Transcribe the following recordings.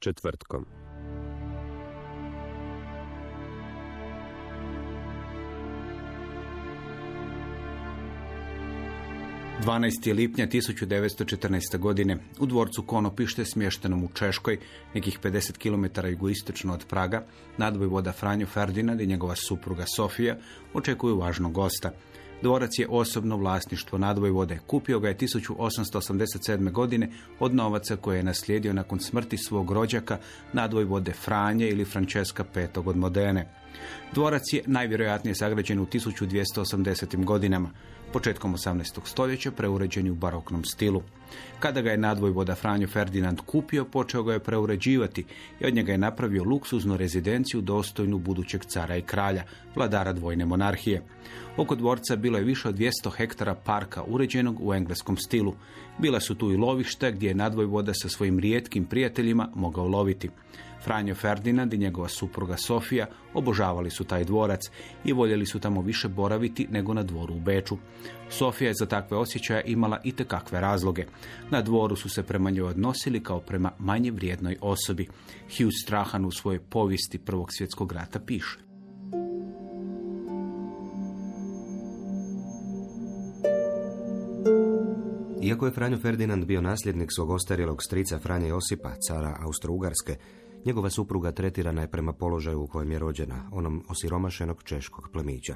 Četvrtkom. – 12. lipnja 1914. godine u dvorcu Konopište smještenom u Češkoj, nekih 50 km jugoistočno od Praga, nadvojvoda Franjo Ferdinand i njegova supruga Sofija očekuju važnog gosta. Dvorac je osobno vlasništvo nadvojvode. Kupio ga je 1887. godine od novaca koje je naslijedio nakon smrti svog rođaka nadvojvode Franje ili Francesca V. od Modene. Dvorac je najvjerojatnije sagrađen u 1280. godinama. Početkom 18. stoljeća preuređen u baroknom stilu. Kada ga je nadvojvoda Franjo Ferdinand kupio, počeo ga je preuređivati i od njega je napravio luksuznu rezidenciju dostojnu budućeg cara i kralja, vladara dvojne monarhije. Oko dvorca bilo je više od 200 hektara parka uređenog u engleskom stilu. Bila su tu i lovišta gdje je nadvojvoda sa svojim rijetkim prijateljima mogao loviti. Franjo Ferdinand i njegova supruga Sofija obožavali su taj dvorac i voljeli su tamo više boraviti nego na dvoru u Beču. Sofija je za takve osjećaje imala i kakve razloge. Na dvoru su se prema njoj odnosili kao prema manje vrijednoj osobi. Hugh Strahan u svojoj povijesti Prvog svjetskog rata piše. Iako je Franjo Ferdinand bio nasljednik svog ostarjelog strica Franje Josipa, cara Austro-Ugarske, njegova supruga tretirana je prema položaju u kojem je rođena, onom osiromašenog češkog plemića.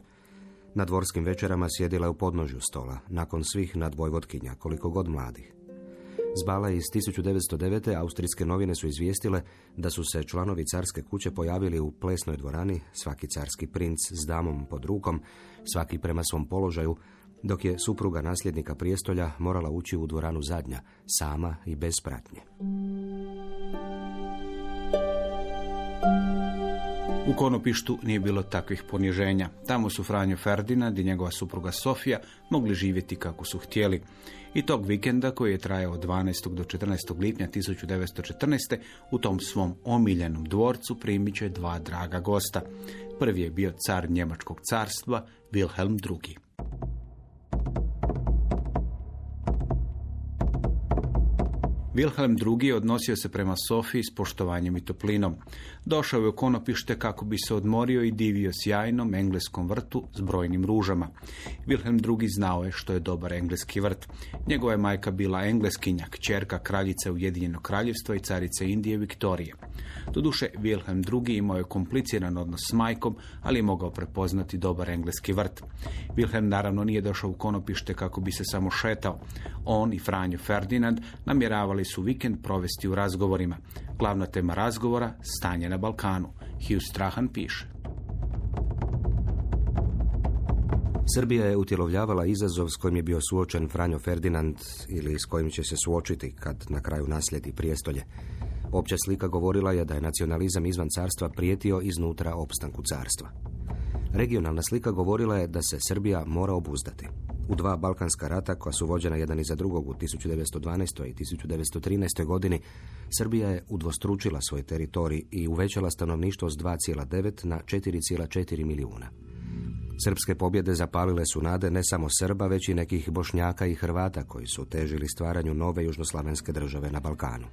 Na dvorskim večerama sjedila je u podnožju stola, nakon svih nadvojvotkinja, koliko god mladih. Zbala iz 1909. austrijske novine su izvijestile da su se članovi carske kuće pojavili u plesnoj dvorani, svaki carski princ s damom pod rukom, svaki prema svom položaju, dok je supruga nasljednika prijestolja morala ući u dvoranu zadnja, sama i bez pratnje. U Konopištu nije bilo takvih poniženja. Tamo su Franjo Ferdinand i njegova supruga Sofija mogli živjeti kako su htjeli. I tog vikenda koji je trajao od 12. do 14. lipnja 1914. u tom svom omiljenom dvorcu primit će dva draga gosta. Prvi je bio car Njemačkog carstva, Wilhelm II. Wilhelm II. odnosio se prema Sofiji s poštovanjem i toplinom. Došao je u konopište kako bi se odmorio i divio sjajnom engleskom vrtu s brojnim ružama. Wilhelm II. znao je što je dobar engleski vrt. Njegova je majka bila engleskinja, kćerka kraljice Ujedinjenog kraljevstva i carice Indije Viktorije. Doduše, Wilhelm II. imao je kompliciran odnos s majkom, ali je mogao prepoznati dobar engleski vrt. Wilhelm naravno nije došao u konopište kako bi se samo šetao. On i Franjo Ferdinand namjeravali su vikend provesti u razgovorima. Glavna tema razgovora – stanje na Balkanu. Hugh Strahan piše. Srbija je utjelovljavala izazov s kojim je bio suočen Franjo Ferdinand ili s kojim će se suočiti kad na kraju naslijedi prijestolje. Opća slika govorila je da je nacionalizam izvan carstva prijetio iznutra opstanku carstva. Regionalna slika govorila je da se Srbija mora obuzdati. U dva Balkanska rata koja su vođena jedan iza drugog u 1912. i 1913. godini, Srbija je udvostručila svoj teritorij i uvećala stanovništvo s 2,9 na 4,4 milijuna. Srpske pobjede zapalile su nade ne samo Srba, već i nekih Bošnjaka i Hrvata koji su težili stvaranju nove južnoslavenske države na Balkanu.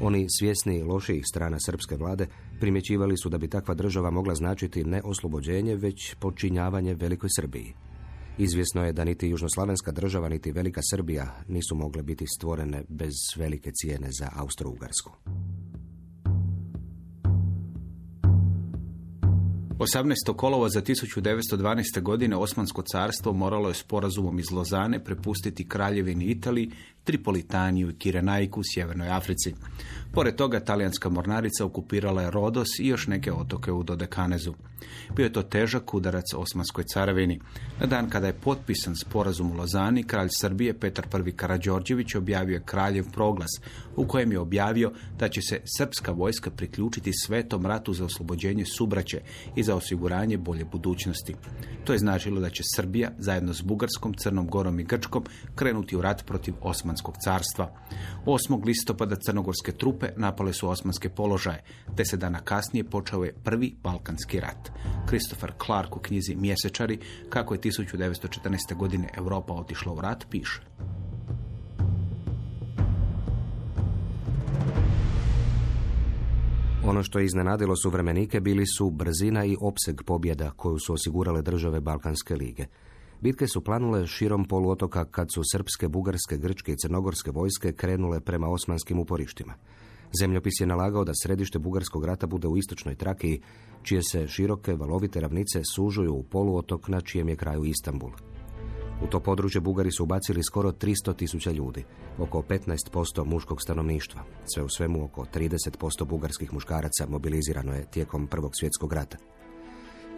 Oni, svjesni lošijih strana srpske vlade, primjećivali su da bi takva država mogla značiti ne oslobođenje, već počinjavanje Velikoj Srbiji. Izvjesno je da niti južnoslavenska država, niti Velika Srbija nisu mogle biti stvorene bez velike cijene za Austro-Ugarsku. 18. kolova za 1912. godine Osmansko carstvo moralo je sporazumom iz Lozane prepustiti kraljevini Italiji, Tripolitaniju i Kirenajku u Sjevernoj Africi. Pored toga, talijanska mornarica okupirala je Rodos i još neke otoke u Dodekanezu. Bio je to težak udarac Osmanskoj caravini. Na dan kada je potpisan sporazum u Lozani, kralj Srbije Petar I. Karađorđević objavio je kraljev proglas u kojem je objavio da će se srpska vojska priključiti svetom ratu za oslobođenje Subraće i za osiguranje bolje budućnosti. To je značilo da će Srbija zajedno s Bugarskom, Crnom Gorom i Grčkom krenuti u rat protiv Osmanskog carstva. 8. listopada crnogorske trupe napale su osmanske položaje. Deset dana kasnije počeo je prvi Balkanski rat. Christopher Clark u knjizi Mjesečari, kako je 1914. godine Europa otišla u rat, piše. Ono što je iznenadilo suvremenike bili su brzina i opseg pobjeda koju su osigurale države Balkanske lige. Bitke su planule širom poluotoka kad su srpske, bugarske, grčke i crnogorske vojske krenule prema osmanskim uporištima. Zemljopis je nalagao da središte bugarskog rata bude u istočnoj Trakiji, čije se široke valovite ravnice sužuju u poluotok na čijem je kraju Istanbul. U to područje Bugari su ubacili skoro 300 tisuća ljudi, oko 15% muškog stanovništva. Sve u svemu oko 30% bugarskih muškaraca mobilizirano je tijekom Prvog svjetskog rata.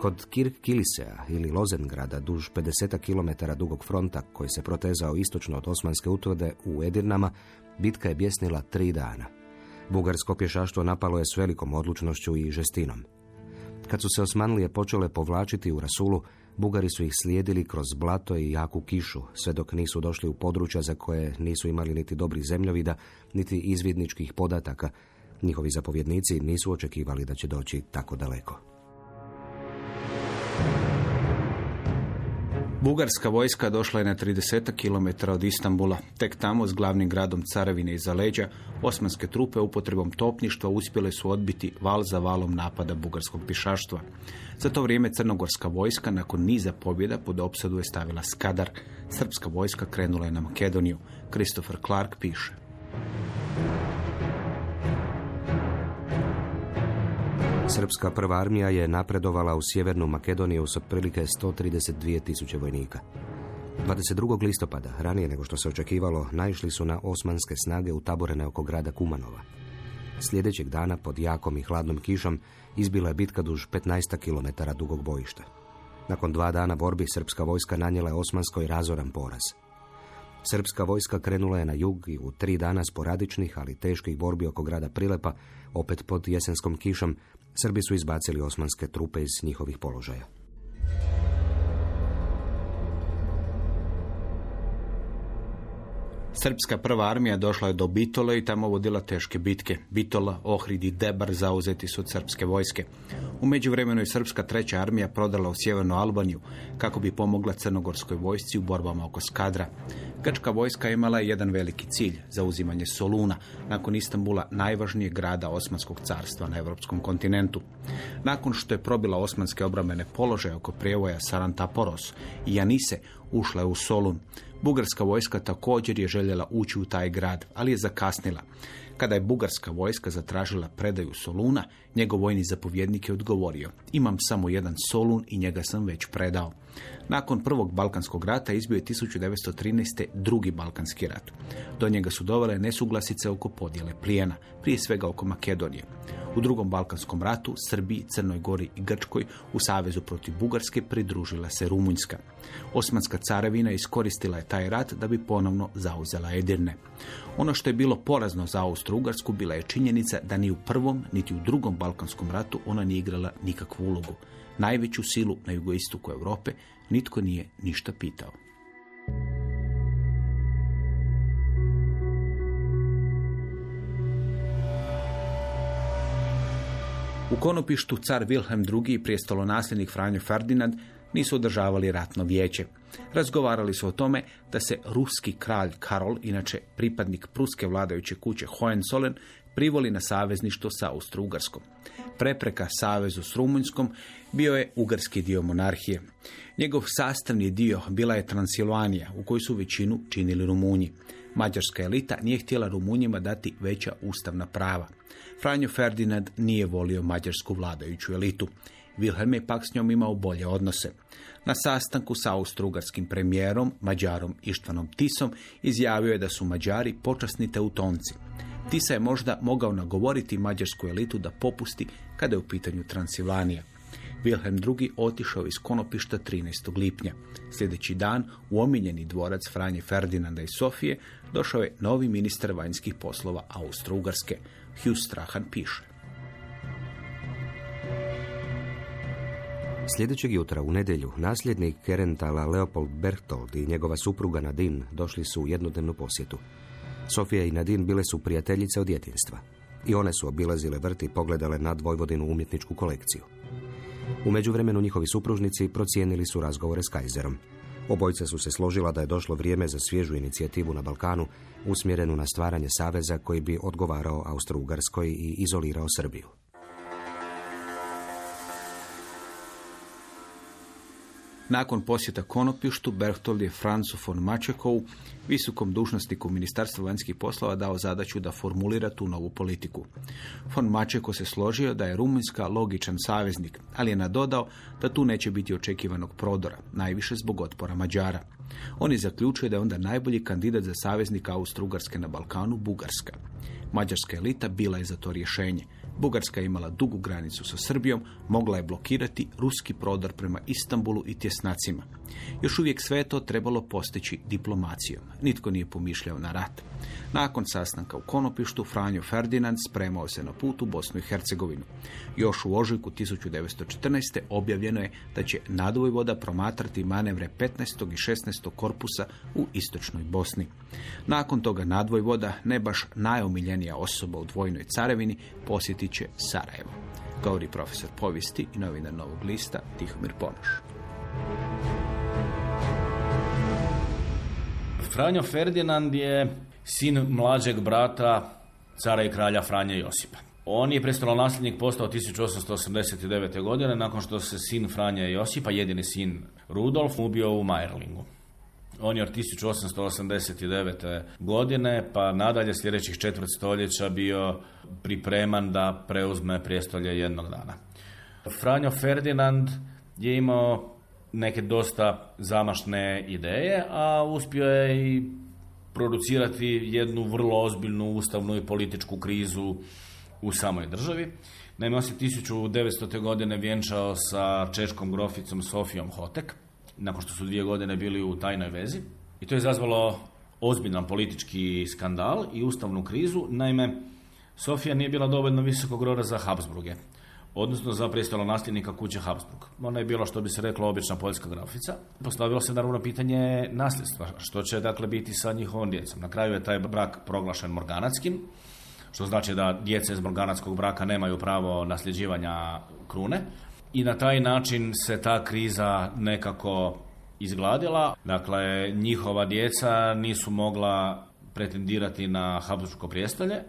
Kod Kirk Kilisea ili Lozengrada duž 50 km dugog fronta koji se protezao istočno od Osmanske utvode u Edirnama, bitka je bjesnila tri dana. Bugarsko pješaštvo napalo je s velikom odlučnošću i žestinom. Kad su se Osmanlije počele povlačiti u Rasulu, Bugari su ih slijedili kroz blato i jaku kišu, sve dok nisu došli u područja za koje nisu imali niti dobrih zemljovida, niti izvidničkih podataka. Njihovi zapovjednici nisu očekivali da će doći tako daleko. Bugarska vojska došla je na 30 km od Istambula. Tek tamo s glavnim gradom Caravine iza leđa, osmanske trupe upotrebom topništva uspjele su odbiti val za valom napada bugarskog pišaštva. Za to vrijeme crnogorska vojska nakon niza pobjeda pod opsadu je stavila Skadar. Srpska vojska krenula je na Makedoniju. Christopher Clark piše. Srpska prva armija je napredovala u sjevernu Makedoniju s otprilike 132 tisuće vojnika. 22. listopada, ranije nego što se očekivalo, naišli su na osmanske snage utaborene oko grada Kumanova. Sljedećeg dana, pod jakom i hladnom kišom, izbila je bitka duž 15 km dugog bojišta. Nakon dva dana borbi, srpska vojska nanijela je osmanskoj razoran poraz. Srpska vojska krenula je na jug i u tri dana sporadičnih, ali teških borbi oko grada Prilepa, opet pod jesenskom kišom, Srbi su izbacili osmanske trupe iz njihovih položaja. Srpska prva armija došla je do Bitola i tamo vodila teške bitke. Bitola, Ohrid i Debar zauzeti su od srpske vojske. U međuvremenu je srpska treća armija prodala u sjevernu Albaniju kako bi pomogla crnogorskoj vojsci u borbama oko Skadra. Grčka vojska imala je jedan veliki cilj, zauzimanje Soluna, nakon Istambula najvažnijeg grada Osmanskog carstva na europskom kontinentu. Nakon što je probila osmanske obrambene položaje oko prijevoja Sarantaporos i Janise, ušla je u Solun. Bugarska vojska također je željela ući u taj grad, ali je zakasnila. Kada je bugarska vojska zatražila predaju Soluna, njegov vojni zapovjednik je odgovorio, imam samo jedan Solun i njega sam već predao. Nakon prvog Balkanskog rata izbio je 1913. drugi Balkanski rat. Do njega su dovele nesuglasice oko podjele plijena, prije svega oko Makedonije. U drugom Balkanskom ratu Srbiji, Crnoj Gori i Grčkoj u savezu protiv Bugarske pridružila se Rumunjska. Osmanska carevina iskoristila je taj rat da bi ponovno zauzela Edirne. Ono što je bilo porazno za Austro-Ugarsku bila je činjenica da ni u prvom niti u drugom Balkanskom ratu ona nije igrala nikakvu ulogu. Najveću silu na jugoistoku Europe nitko nije ništa pitao. U Konopištu car Wilhelm II. i prijestolonasljednik Franjo Ferdinand nisu održavali ratno vijeće. Razgovarali su o tome da se ruski kralj Karol, inače pripadnik pruske vladajuće kuće Hohenzollern, privoli na savezništvo sa Austro-Ugarskom. Prepreka savezu s Rumunjskom bio je ugarski dio monarhije. Njegov sastavni dio bila je Transilvanija, u kojoj su većinu činili Rumunji. Mađarska elita nije htjela Rumunjima dati veća ustavna prava. Franjo Ferdinand nije volio mađarsku vladajuću elitu. Wilhelm je pak s njom imao bolje odnose. Na sastanku sa austrougarskim premijerom, Mađarom Ištvanom Tisom, izjavio je da su Mađari počasni teutonci. Tisa je možda mogao nagovoriti mađarsku elitu da popusti kada je u pitanju Transilvanija. Wilhelm II. otišao iz Konopišta 13. lipnja. Sljedeći dan u omiljeni dvorac Franje Ferdinanda i Sofije došao je novi ministar vanjskih poslova Austro-Ugarske. Hugh Strahan piše. Sljedećeg jutra u nedjelju nasljednik Kerentala Leopold Berchtold i njegova supruga Nadine došli su u jednodnevnu posjetu. Sofija i Nadine bile su prijateljice od djetinstva. I one su obilazile vrt i pogledale nad Vojvodinu umjetničku kolekciju. U međuvremenu njihovi supružnici procijenili su razgovore s Kajzerom. Obojica su se složila da je došlo vrijeme za svježu inicijativu na Balkanu, usmjerenu na stvaranje saveza koji bi odgovarao Austro-Ugarskoj i izolirao Srbiju. Nakon posjeta Konopištu, Berchtold je Francu von Mačekovu, visokom dužnosniku Ministarstva vanjskih poslova, dao zadaću da formulira tu novu politiku. Von Mačeko se složio da je Rumunjska logičan saveznik, ali je nadodao da tu neće biti očekivanog prodora, najviše zbog otpora Mađara. On je zaključio da je onda najbolji kandidat za saveznika Austro-Ugarske na Balkanu Bugarska. Mađarska elita bila je za to rješenje. Bugarska je imala dugu granicu sa Srbijom, mogla je blokirati ruski prodor prema Istanbulu i tjesnacima. Još uvijek sve to trebalo postići diplomacijom. Nitko nije pomišljao na rat. Nakon sastanka u Konopištu, Franjo Ferdinand spremao se na put u Bosnu i Hercegovinu. Još u ožujku 1914. objavljeno je da će nadvojvoda promatrati manevre 15. i 16. korpusa u istočnoj Bosni. Nakon toga nadvojvoda, ne baš najomiljenija osoba u dvojnoj carevini, posjetit će Sarajevo. Govori profesor povijesti i novinar Novog lista Tihomir Ponoš. Franjo Ferdinand je sin mlađeg brata cara i kralja Franja Josipa. On je prestolonasljednik postao 1889. godine nakon što se sin Franja Josipa, jedini sin Rudolf, ubio u Majerlingu. On je od 1889. godine pa nadalje sljedećih četvrt stoljeća bio pripreman da preuzme prijestolje jednog dana. Franjo Ferdinand je imao neke dosta zamašne ideje, a uspio je i producirati jednu vrlo ozbiljnu ustavnu i političku krizu u samoj državi. Naime, on se 1900. godine vjenčao sa češkom groficom Sofijom Hotek, nakon što su dvije godine bili u tajnoj vezi. I to je izazvalo ozbiljan politički skandal i ustavnu krizu. Naime, Sofija nije bila dovoljno visokog roda za Habsburge, odnosno za prijestolo nasljednika kuće Habsburg. Ona je bila, što bi se reklo, obična poljska grafica. Postavilo se naravno pitanje nasljedstva, što će dakle biti sa njihovom djecom. Na kraju je taj brak proglašen morganatskim, što znači da djece iz morganatskog braka nemaju pravo nasljeđivanja krune. I na taj način se ta kriza nekako izgladila. Dakle, njihova djeca nisu mogla pretendirati na Habsburgsko prijestolje.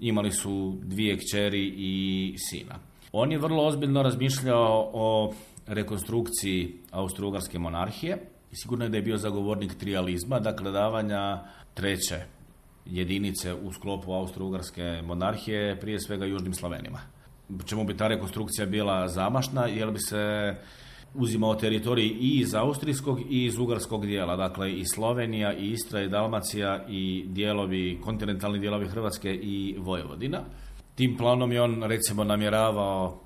Imali su dvije kćeri i sina. On je vrlo ozbiljno razmišljao o rekonstrukciji austro-ugarske monarhije i sigurno je da je bio zagovornik trijalizma, dakle davanja treće jedinice u sklopu austro-ugarske monarhije, prije svega južnim Slavenima. Čemu bi ta rekonstrukcija bila zamašna, jer bi se uzimao teritorij i iz austrijskog i iz ugarskog dijela, dakle i Slovenija, i Istra, i Dalmacija, i dijelovi, kontinentalni dijelovi Hrvatske i Vojvodina. Tim planom je on recimo namjeravao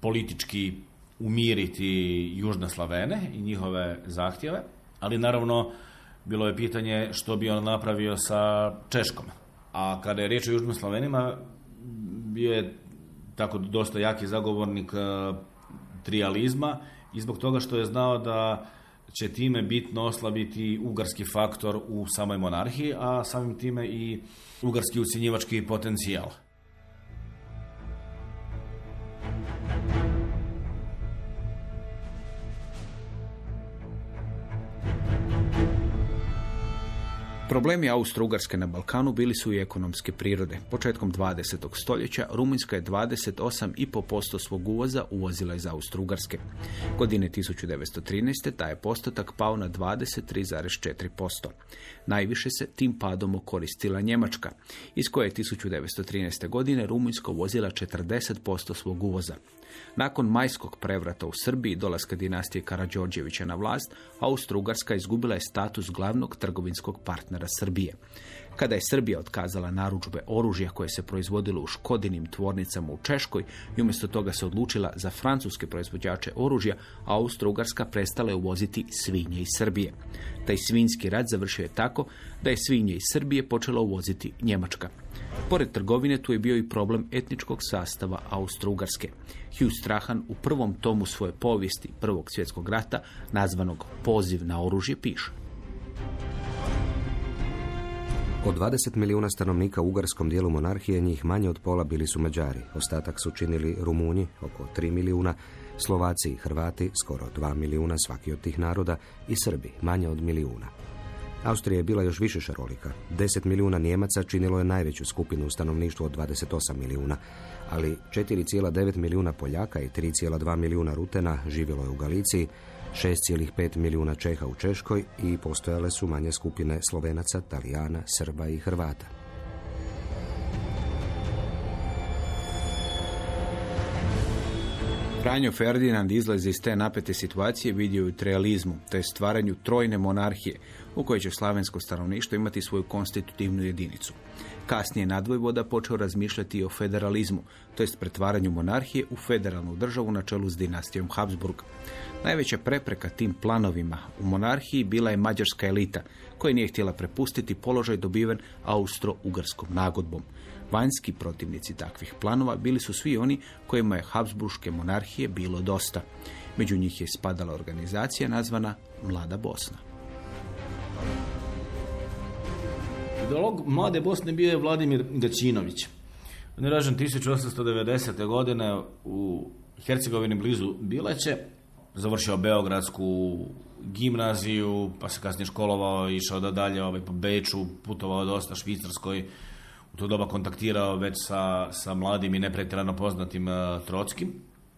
politički umiriti južne Slavene i njihove zahtjeve, ali naravno bilo je pitanje što bi on napravio sa Češkom. A kada je riječ o južnim Slavenima, bio je tako dosta jaki zagovornik uh, trijalizma i zbog toga što je znao da će time bitno oslabiti ugarski faktor u samoj monarhiji, a samim time i ugarski ucjenjivački potencijal. Problemi Austro-Ugarske na Balkanu bili su i ekonomske prirode. Početkom 20. stoljeća Rumunjska je 28,5% svog uvoza uvozila iz Austro-Ugarske. Godine 1913. taj je postotak pao na 23,4%. Najviše se tim padom okoristila Njemačka, iz koje je 1913. godine Rumunjska uvozila 40% svog uvoza. Nakon majskog prevrata u Srbiji dolaska dinastije Karađorđevića na vlast, Austro-Ugarska izgubila je status glavnog trgovinskog partnera Srbije. Kada je Srbija otkazala naručbe oružja koje se proizvodilo u škodinim tvornicama u Češkoj i umjesto toga se odlučila za francuske proizvođače oružja, Austro-Ugarska prestala je uvoziti svinje iz Srbije. Taj svinski rat završio je tako da je svinje iz Srbije počela uvoziti Njemačka. Pored trgovine tu je bio i problem etničkog sastava Austro-Ugarske. Hugh Strahan u prvom tomu svoje povijesti Prvog svjetskog rata, nazvanog Poziv na oružje, piše. Od 20 milijuna stanovnika u ugarskom dijelu monarhije, njih manje od pola bili su Mađari. Ostatak su činili Rumunji, oko 3 milijuna, Slovaci i Hrvati, skoro 2 milijuna svaki od tih naroda, i Srbi, manje od milijuna. Austrija je bila još više šarolika. 10 milijuna Nijemaca činilo je najveću skupinu u stanovništvu od 28 milijuna, ali 4,9 milijuna Poljaka i 3,2 milijuna Rutena živjelo je u Galiciji, 6,5 milijuna Čeha u Češkoj i postojale su manje skupine Slovenaca, Talijana, Srba i Hrvata. Franjo Ferdinand izlazi iz te napete situacije vidio u trealizmu, te stvaranju trojne monarhije, u kojoj će slavensko stanovništvo imati svoju konstitutivnu jedinicu. Kasnije nadvojvoda počeo razmišljati o federalizmu, to jest pretvaranju monarhije u federalnu državu na čelu s dinastijom Habsburg. Najveća prepreka tim planovima u monarhiji bila je mađarska elita, koja nije htjela prepustiti položaj dobiven austro-ugarskom nagodbom. Vanjski protivnici takvih planova bili su svi oni kojima je Habsburške monarhije bilo dosta. Među njih je spadala organizacija nazvana Mlada Bosna. Ideolog Mlade Bosne bio je Vladimir Gaćinović. On je ražen 1890. godine u Hercegovini blizu Bileće. Završio Beogradsku gimnaziju, pa se kasnije školovao, išao da dalje ovaj, po Beču, putovao dosta Švicarskoj. U to doba kontaktirao već sa, sa mladim i nepretjerano poznatim uh, Trockim.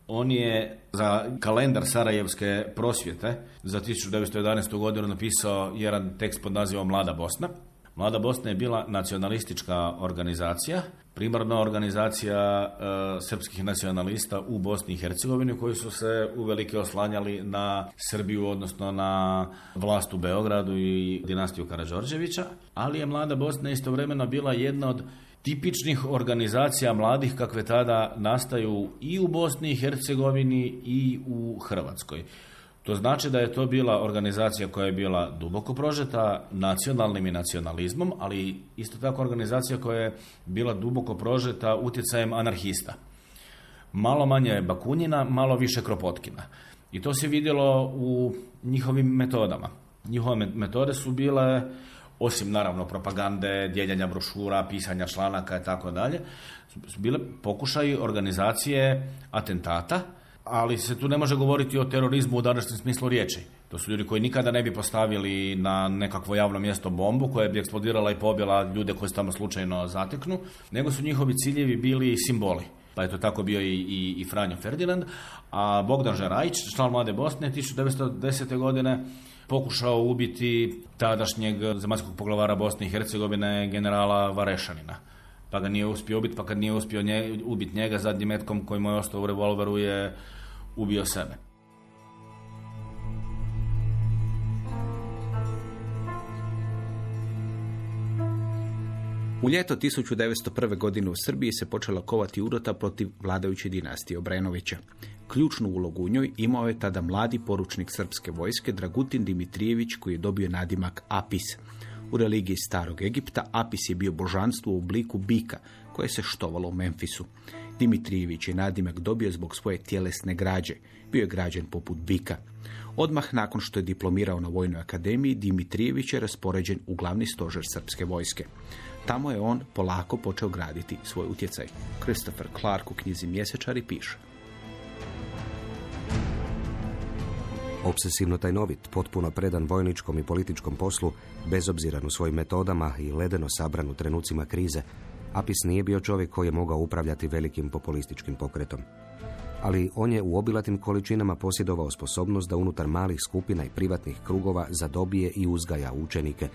On je za kalendar Sarajevske prosvjete za 1911. godinu napisao jedan tekst pod nazivom Mlada Bosna. Mlada Bosna je bila nacionalistička organizacija, primarna organizacija e, srpskih nacionalista u Bosni i Hercegovini koji su se uvelike oslanjali na Srbiju, odnosno na vlast u Beogradu i dinastiju Karađorđevića, ali je Mlada Bosna istovremeno bila jedna od tipičnih organizacija mladih kakve tada nastaju i u Bosni i Hercegovini i u Hrvatskoj. To znači da je to bila organizacija koja je bila duboko prožeta nacionalnim i nacionalizmom, ali isto tako organizacija koja je bila duboko prožeta utjecajem anarhista. Malo manje Bakunjina, malo više Kropotkina. I to se vidjelo u njihovim metodama. Njihove metode su bile, osim naravno propagande, dijeljenja brošura, pisanja članaka i tako dalje, su bile pokušaj organizacije atentata, ali se tu ne može govoriti o terorizmu u današnjem smislu riječi. To su ljudi koji nikada ne bi postavili na nekakvo javno mjesto bombu koja bi eksplodirala i pobila ljude koji se tamo slučajno zateknu, nego su njihovi ciljevi bili simboli. Pa je to tako bio i, i, i Franjo Ferdinand, a Bogdan Žerajić, član Mlade Bosne, 1910. godine pokušao ubiti tadašnjeg zemaljskog poglavara Bosne i Hercegovine generala Varešanina pa ga nije uspio ubiti, pa kad nije uspio nje, ubiti njega zadnjim metkom koji mu je ostao u revolveru je ubio sebe. U ljeto 1901. godine u Srbiji se počela kovati urota protiv vladajuće dinastije Obrenovića. Ključnu ulogu u njoj imao je tada mladi poručnik srpske vojske Dragutin Dimitrijević koji je dobio nadimak Apis. U religiji starog Egipta Apis je bio božanstvo u obliku bika koje se štovalo u Memfisu. Dimitrijević je nadimak dobio zbog svoje tjelesne građe. Bio je građen poput bika. Odmah nakon što je diplomirao na Vojnoj akademiji, Dimitrijević je raspoređen u glavni stožer srpske vojske. Tamo je on polako počeo graditi svoj utjecaj. Christopher Clark u knjizi Mjesečari piše. Obsesivno tajnovit, potpuno predan vojničkom i političkom poslu, bezobziran u svojim metodama i ledeno sabran u trenucima krize, Apis nije bio čovjek koji je mogao upravljati velikim populističkim pokretom. Ali on je u obilatim količinama posjedovao sposobnost da unutar malih skupina i privatnih krugova zadobije i uzgaja učenike,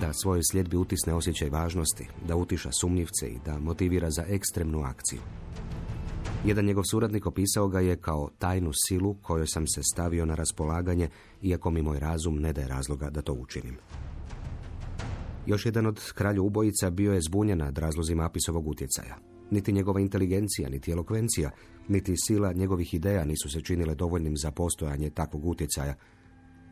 da svojoj sljedbi utisne osjećaj važnosti, da utiša sumnjivce i da motivira za ekstremnu akciju. Jedan njegov suradnik opisao ga je kao tajnu silu kojoj sam se stavio na raspolaganje, iako mi moj razum ne daje razloga da to učinim. Još jedan od kralju ubojica bio je zbunjen nad razlozima Apisovog utjecaja. Niti njegova inteligencija, niti elokvencija, niti sila njegovih ideja nisu se činile dovoljnim za postojanje takvog utjecaja,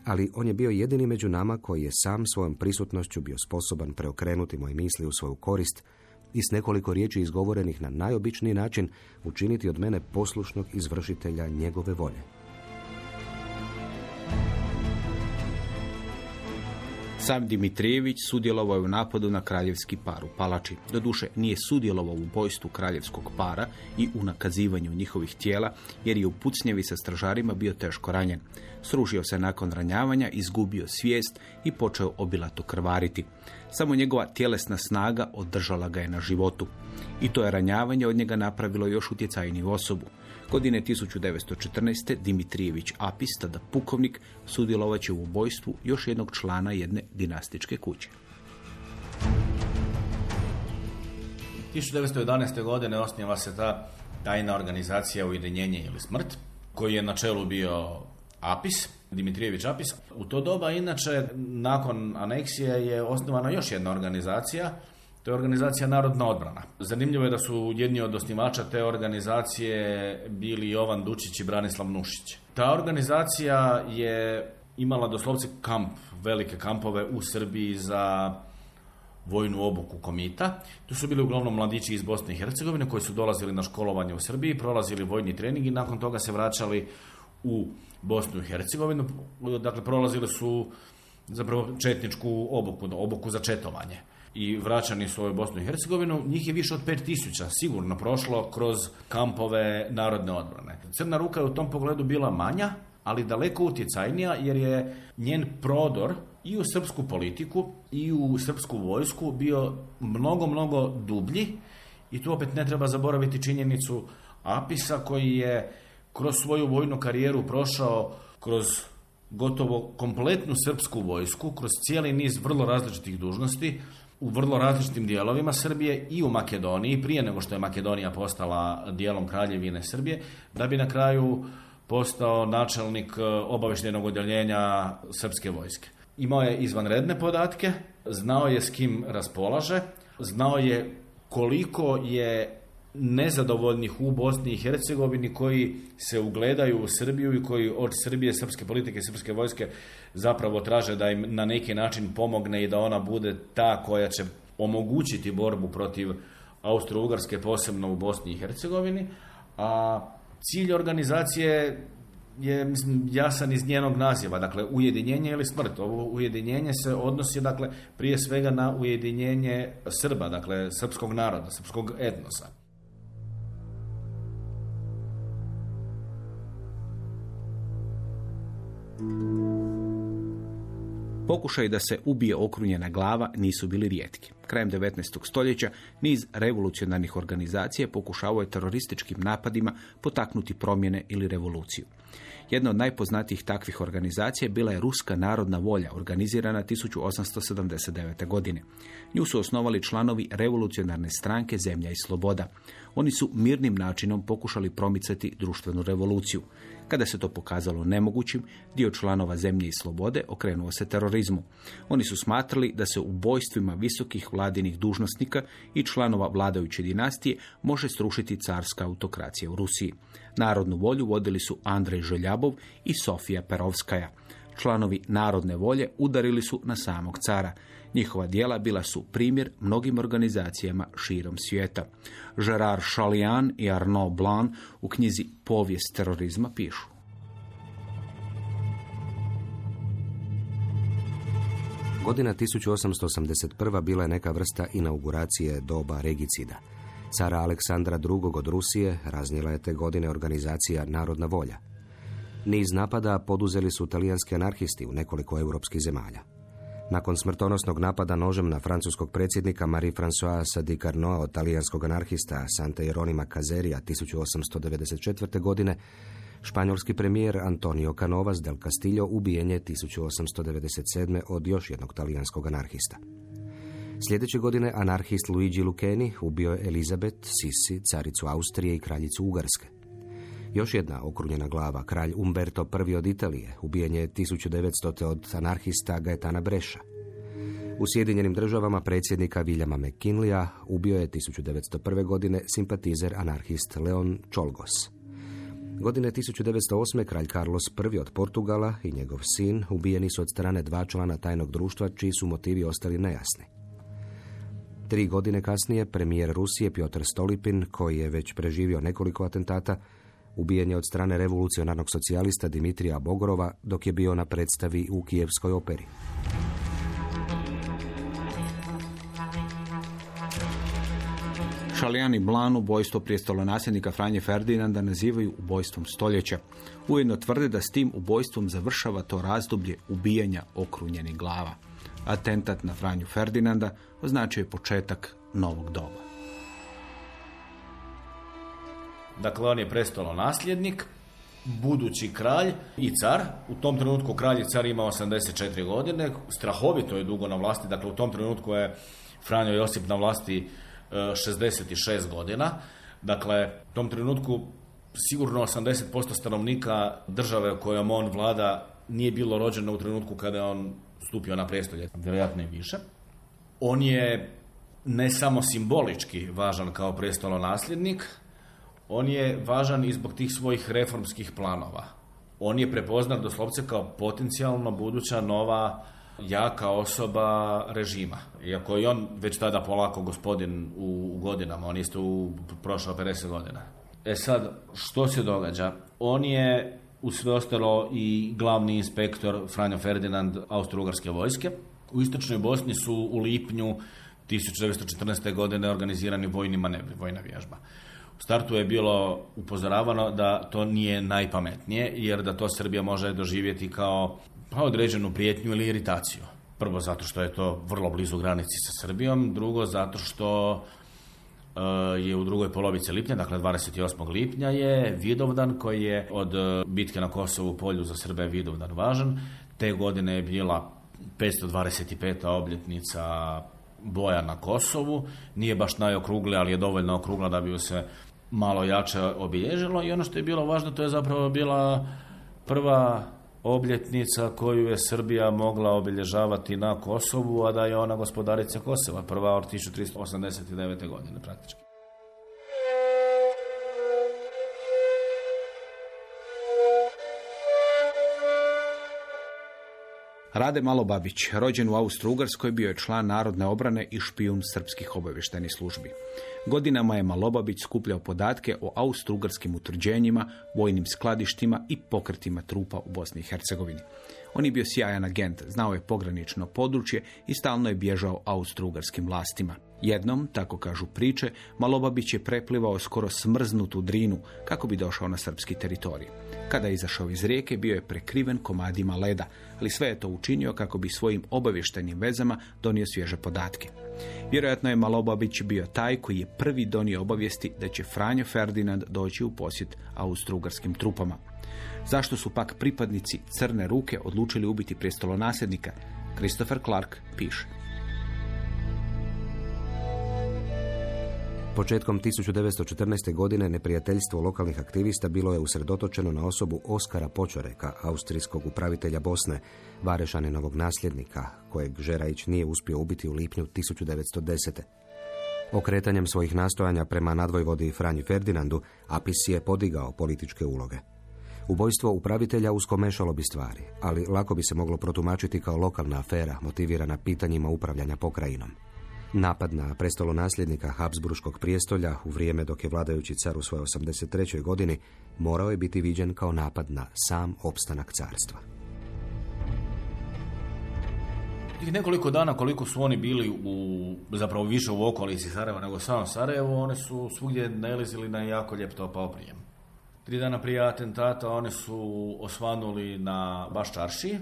ali on je bio jedini među nama koji je sam svojom prisutnošću bio sposoban preokrenuti moje misli u svoju korist i s nekoliko riječi izgovorenih na najobičniji način učiniti od mene poslušnog izvršitelja njegove volje. Sam Dimitrijević sudjelovao je u napadu na kraljevski par u Palači. Doduše, nije sudjelovao u ubojstvu kraljevskog para i u nakazivanju njihovih tijela, jer je u pucnjevi sa stražarima bio teško ranjen. Sružio se nakon ranjavanja, izgubio svijest i počeo obilato krvariti. Samo njegova tjelesna snaga održala ga je na životu. I to je ranjavanje od njega napravilo još utjecajniju osobu. Godine 1914. Dimitrijević Apis, tada pukovnik, sudjelovat će u ubojstvu još jednog člana jedne dinastičke kuće. 1911. godine osniva se ta tajna organizacija Ujedinjenje ili smrt, koji je na čelu bio Apis, Dimitrijević Apis. U to doba, inače, nakon aneksije je osnovana još jedna organizacija, to je organizacija Narodna odbrana. Zanimljivo je da su jedni od osnivača te organizacije bili Jovan Dučić i Branislav Nušić. Ta organizacija je imala doslovce kamp, velike kampove u Srbiji za vojnu obuku komita. Tu su bili uglavnom mladići iz Bosne i Hercegovine koji su dolazili na školovanje u Srbiji, prolazili vojni trening i nakon toga se vraćali u Bosnu i Hercegovinu. Dakle, prolazili su zapravo četničku obuku, obuku za četovanje i vraćani su u Bosnu i Hercegovinu, njih je više od 5000 sigurno prošlo kroz kampove narodne odbrane. Crna ruka je u tom pogledu bila manja, ali daleko utjecajnija jer je njen prodor i u srpsku politiku i u srpsku vojsku bio mnogo, mnogo dublji i tu opet ne treba zaboraviti činjenicu Apisa koji je kroz svoju vojnu karijeru prošao kroz gotovo kompletnu srpsku vojsku, kroz cijeli niz vrlo različitih dužnosti, u vrlo različitim dijelovima Srbije i u Makedoniji, prije nego što je Makedonija postala dijelom kraljevine Srbije, da bi na kraju postao načelnik e, obavještajnog odjeljenja srpske vojske. Imao je izvanredne podatke, znao je s kim raspolaže, znao je koliko je nezadovoljnih u Bosni i Hercegovini koji se ugledaju u Srbiju i koji od Srbije, srpske politike, srpske vojske zapravo traže da im na neki način pomogne i da ona bude ta koja će omogućiti borbu protiv Austro-Ugarske, posebno u Bosni i Hercegovini, a cilj organizacije je mislim, jasan iz njenog naziva, dakle ujedinjenje ili smrt. Ovo ujedinjenje se odnosi dakle prije svega na ujedinjenje Srba, dakle srpskog naroda, srpskog etnosa. Pokušaj da se ubije okrunjena glava nisu bili rijetki. Krajem 19. stoljeća niz revolucionarnih organizacija pokušavao je terorističkim napadima potaknuti promjene ili revoluciju. Jedna od najpoznatijih takvih organizacija bila je Ruska narodna volja, organizirana 1879. godine. Nju su osnovali članovi revolucionarne stranke Zemlja i Sloboda. Oni su mirnim načinom pokušali promicati društvenu revoluciju. Kada se to pokazalo nemogućim, dio članova Zemlje i Slobode okrenuo se terorizmu. Oni su smatrali da se ubojstvima visokih vladinih dužnosnika i članova vladajuće dinastije može srušiti carska autokracija u Rusiji. Narodnu volju vodili su Andrej Željabov i Sofija Perovskaja. Članovi narodne volje udarili su na samog cara. Njihova dijela bila su primjer mnogim organizacijama širom svijeta. Gerard Chalian i Arnaud Blanc u knjizi Povijest terorizma pišu. Godina 1881. bila je neka vrsta inauguracije doba regicida. Cara Aleksandra II. od Rusije raznijela je te godine organizacija Narodna volja. Niz napada poduzeli su talijanski anarhisti u nekoliko europskih zemalja. Nakon smrtonosnog napada nožem na francuskog predsjednika Marie-Françoise di Carnot od talijanskog anarhista Santa Jeronima Kazerija 1894. godine, španjolski premijer Antonio Canovas del Castillo ubijen je 1897. od još jednog talijanskog anarhista. Sljedeće godine anarhist Luigi Lucchini ubio je Elizabeth, Sisi, caricu Austrije i kraljicu Ugarske. Još jedna okrunjena glava, kralj Umberto I od Italije, ubijen je 1900. od anarhista Gaetana Breša. U Sjedinjenim državama predsjednika Viljama McKinleya ubio je 1901. godine simpatizer anarhist Leon Čolgos. Godine 1908. kralj Carlos I od Portugala i njegov sin ubijeni su od strane dva člana tajnog društva čiji su motivi ostali nejasni. Tri godine kasnije premijer Rusije Piotr Stolipin, koji je već preživio nekoliko atentata, ubijen je od strane revolucionarnog socijalista Dimitrija Bogorova dok je bio na predstavi u Kijevskoj operi. Šalijani Blan ubojstvo nasljednika Franje Ferdinanda nazivaju ubojstvom stoljeća. Ujedno tvrde da s tim ubojstvom završava to razdoblje ubijanja okrunjenih glava. Atentat na Franju Ferdinanda označuje početak novog doba. Dakle, on je prestalo nasljednik, budući kralj i car. U tom trenutku kralj i car ima 84 godine, strahovito je dugo na vlasti, dakle u tom trenutku je Franjo Josip na vlasti 66 e, godina. Dakle, u tom trenutku sigurno 80% stanovnika države kojom on vlada nije bilo rođeno u trenutku kada je on stupio na prijestolje, vjerojatno i više. On je ne samo simbolički važan kao prestolo nasljednik, on je važan i zbog tih svojih reformskih planova. On je prepoznat doslovce kao potencijalno buduća nova jaka osoba režima. Iako je on već tada polako gospodin u, godinama, on isto u prošlo 50 godina. E sad, što se događa? On je u sve ostalo i glavni inspektor Franjo Ferdinand Austro-Ugarske vojske. U istočnoj Bosni su u lipnju 1914. godine organizirani vojni manevri, vojna vježba. U startu je bilo upozoravano da to nije najpametnije, jer da to Srbija može doživjeti kao pa, određenu prijetnju ili iritaciju. Prvo zato što je to vrlo blizu granici sa Srbijom, drugo zato što e, je u drugoj polovici lipnja, dakle 28. lipnja je Vidovdan koji je od e, bitke na Kosovu polju za Srbe Vidovdan važan. Te godine je bila 525. obljetnica boja na Kosovu. Nije baš najokrugli, ali je dovoljno okrugla da bi se malo jače obilježilo i ono što je bilo važno to je zapravo bila prva obljetnica koju je Srbija mogla obilježavati na Kosovu, a da je ona gospodarica Kosova, prva od 1389. godine praktički. Rade Malobabić, rođen u Austro-Ugarskoj, bio je član narodne obrane i špijun srpskih obavještajnih službi. Godinama je Malobabić skupljao podatke o austrougarskim utvrđenjima, vojnim skladištima i pokretima trupa u Bosni i Hercegovini. On je bio sjajan agent, znao je pogranično područje i stalno je bježao austrougarskim vlastima. Jednom, tako kažu priče, Malobabić je preplivao skoro smrznutu drinu kako bi došao na srpski teritorij. Kada je izašao iz rijeke, bio je prekriven komadima leda, ali sve je to učinio kako bi svojim obavještajnim vezama donio svježe podatke. Vjerojatno je Malobabić bio taj koji je prvi donio obavijesti da će Franjo Ferdinand doći u posjet austrugarskim trupama. Zašto su pak pripadnici Crne ruke odlučili ubiti prijestolonasljednika? Christopher Clark piše. Početkom 1914. godine neprijateljstvo lokalnih aktivista bilo je usredotočeno na osobu Oskara Počoreka, austrijskog upravitelja Bosne, Varešaninovog nasljednika, kojeg Žerajić nije uspio ubiti u lipnju 1910. Okretanjem svojih nastojanja prema nadvojvodi Franji Ferdinandu, Apis je podigao političke uloge. Ubojstvo upravitelja uskomešalo bi stvari, ali lako bi se moglo protumačiti kao lokalna afera motivirana pitanjima upravljanja pokrajinom. Napad na prestolo nasljednika Habsburškog prijestolja u vrijeme dok je vladajući car u svojoj 83. godini morao je biti viđen kao napad na sam opstanak carstva. Tih nekoliko dana koliko su oni bili u, zapravo više u okolici Sarajeva nego samo Sarajevo, oni su svugdje nalazili na jako lijep topao prijem. Tri dana prije atentata oni su osvanuli na Baščarši.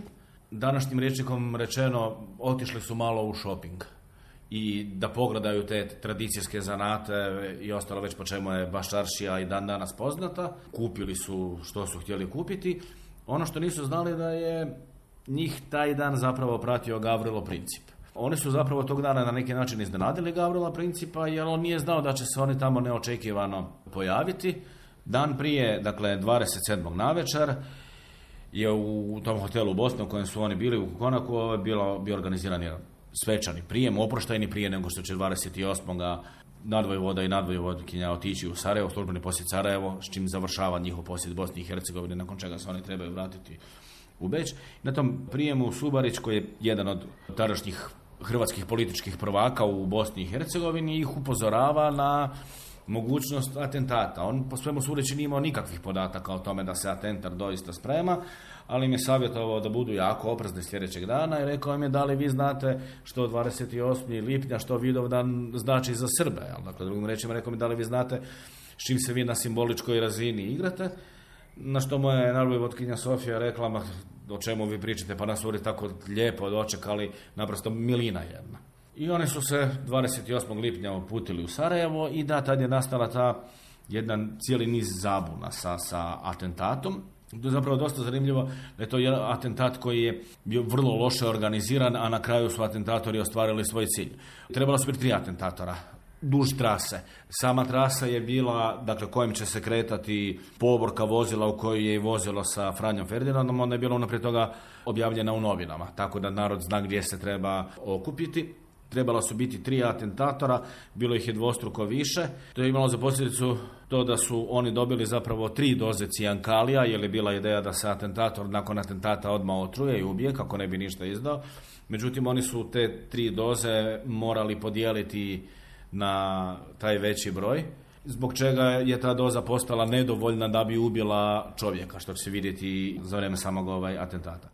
Današnjim rječnikom rečeno otišli su malo u shopping i da pogledaju te tradicijske zanate i ostalo već po čemu je Bašaršija i dan danas poznata. Kupili su što su htjeli kupiti. Ono što nisu znali da je njih taj dan zapravo pratio Gavrilo Princip. Oni su zapravo tog dana na neki način iznenadili Gavrila Principa jer on nije znao da će se oni tamo neočekivano pojaviti. Dan prije, dakle 27. navečer, je u tom hotelu u Bosni u kojem su oni bili u Konaku bilo, bio organiziran svečani prijem, oproštajni prije nego što će 28. nadvojvoda i nadvojvodkinja otići u Sarajevo, službeni posjet Sarajevo, s čim završava njihov posjet Bosni i Hercegovine, nakon čega se oni trebaju vratiti u Beč. Na tom prijemu Subarić, koji je jedan od tadašnjih hrvatskih političkih prvaka u Bosni i Hercegovini, ih upozorava na mogućnost atentata. On po svemu sudeći nije imao nikakvih podataka o tome da se atentat doista sprema, ali im je savjetovao da budu jako oprezni sljedećeg dana i rekao im je da li vi znate što 28. lipnja, što Vidovdan znači za Srbe. Dakle, drugim rečima rekao mi da li vi znate s čim se vi na simboličkoj razini igrate. Na što moja je narvojvotkinja Sofija rekla, ma o čemu vi pričate, pa nas su tako lijepo dočekali, naprosto milina jedna. I oni su se 28. lipnja uputili u Sarajevo i da, tad je nastala ta jedan cijeli niz zabuna sa, sa atentatom. To je zapravo dosta zanimljivo da je to jedan atentat koji je bio vrlo loše organiziran, a na kraju su atentatori ostvarili svoj cilj. Trebalo su biti tri atentatora duž trase. Sama trasa je bila, dakle, kojim će se kretati povorka vozila u kojoj je vozilo sa Franjom Ferdinandom, onda je bilo naprijed toga objavljena u novinama, tako da narod zna gdje se treba okupiti. Trebala su biti tri atentatora, bilo ih je dvostruko više. To je imalo za posljedicu to da su oni dobili zapravo tri doze cijankalija, jer je bila ideja da se atentator nakon atentata odmah otruje i ubije, kako ne bi ništa izdao. Međutim, oni su te tri doze morali podijeliti na taj veći broj, zbog čega je ta doza postala nedovoljna da bi ubila čovjeka, što će se vidjeti za vrijeme samog ovaj atentata.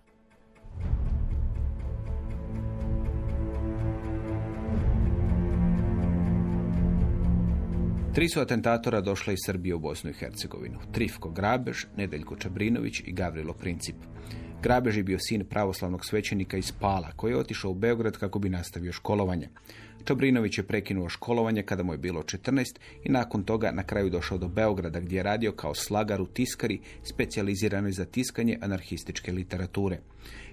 Tri su atentatora došla iz Srbije u Bosnu i Hercegovinu. Trifko Grabež, Nedeljko Čabrinović i Gavrilo Princip. Grabež je bio sin pravoslavnog svećenika iz Pala, koji je otišao u Beograd kako bi nastavio školovanje. Čabrinović je prekinuo školovanje kada mu je bilo 14 i nakon toga na kraju došao do Beograda gdje je radio kao slagar u tiskari specijaliziranoj za tiskanje anarhističke literature.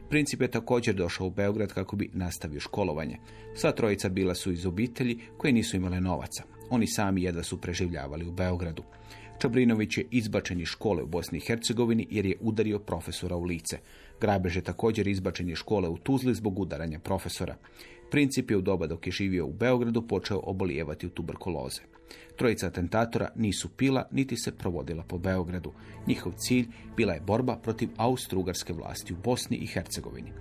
Princip je također došao u Beograd kako bi nastavio školovanje. Sva trojica bila su iz obitelji koje nisu imale novaca. Oni sami jedva su preživljavali u Beogradu. Čabrinović je izbačen iz škole u Bosni i Hercegovini jer je udario profesora u lice. Grabež je također izbačen iz škole u Tuzli zbog udaranja profesora. Princip je u doba dok je živio u Beogradu počeo obolijevati u tuberkuloze. Trojica atentatora nisu pila niti se provodila po Beogradu. Njihov cilj bila je borba protiv austrougarske vlasti u Bosni i Hercegovini.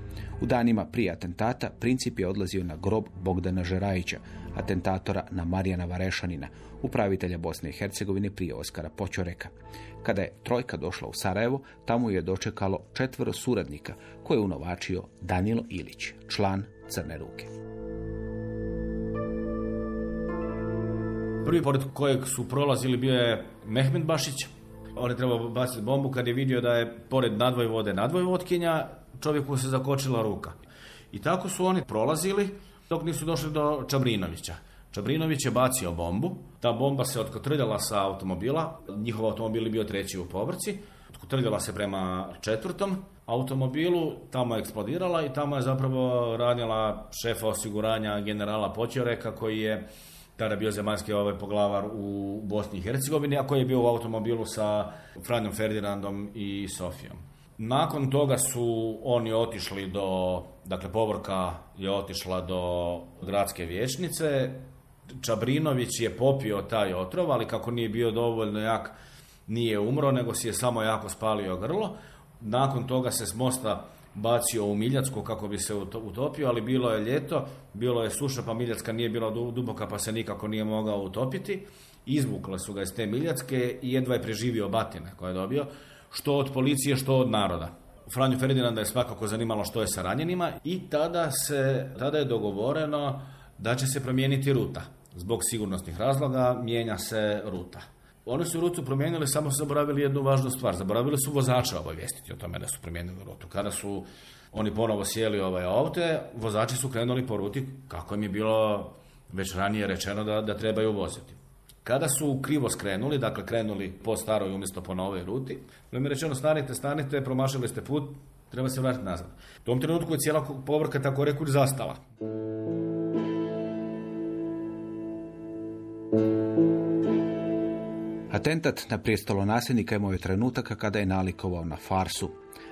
U danima prije atentata Princip je odlazio na grob Bogdana Žerajića, atentatora na Marijana Varešanina, upravitelja Bosne i Hercegovine prije Oskara Počoreka. Kada je trojka došla u Sarajevo, tamo je dočekalo četvero suradnika koje je unovačio Danilo Ilić, član Crne ruke. Prvi pored kojeg su prolazili bio je Mehmed Bašić. On je trebao baciti bombu kad je vidio da je pored nadvojvode nadvojvotkinja čovjeku se zakočila ruka. I tako su oni prolazili dok nisu došli do Čabrinovića. Čabrinović je bacio bombu, ta bomba se otkotrljala sa automobila, njihov automobil je bio treći u povrci, otkotrljala se prema četvrtom automobilu, tamo je eksplodirala i tamo je zapravo radila šefa osiguranja generala Počoreka koji je tada bio zemaljski ovaj poglavar u Bosni i Hercegovini, a koji je bio u automobilu sa Franjom Ferdinandom i Sofijom. Nakon toga su oni otišli do, dakle povorka je otišla do gradske vječnice, Čabrinović je popio taj otrov, ali kako nije bio dovoljno jak, nije umro, nego si je samo jako spalio grlo. Nakon toga se s mosta bacio u Miljacku kako bi se utopio, ali bilo je ljeto, bilo je suša, pa Miljacka nije bila duboka, pa se nikako nije mogao utopiti. Izvukle su ga iz te Miljacke i jedva je preživio batine koje je dobio, što od policije, što od naroda. Franju Ferdinanda je svakako zanimalo što je sa ranjenima i tada, se, tada je dogovoreno da će se promijeniti ruta. Zbog sigurnosnih razloga mijenja se ruta. Oni su rutu promijenili, samo su zaboravili jednu važnu stvar. Zaboravili su vozača obavijestiti o tome da su promijenili rutu. Kada su oni ponovo sjeli ovaj aute, vozači su krenuli po ruti kako im je bilo već ranije rečeno da, da trebaju voziti. Kada su krivo skrenuli, dakle krenuli po staroj umjesto po novoj ruti, mi je rečeno stanite, stanite, promašili ste put, Treba se vratiti nazad. U tom trenutku je cijela povorka tako rekoć zastala. Atentat na prijestolo nasljednika imao je trenutaka kada je nalikovao na farsu.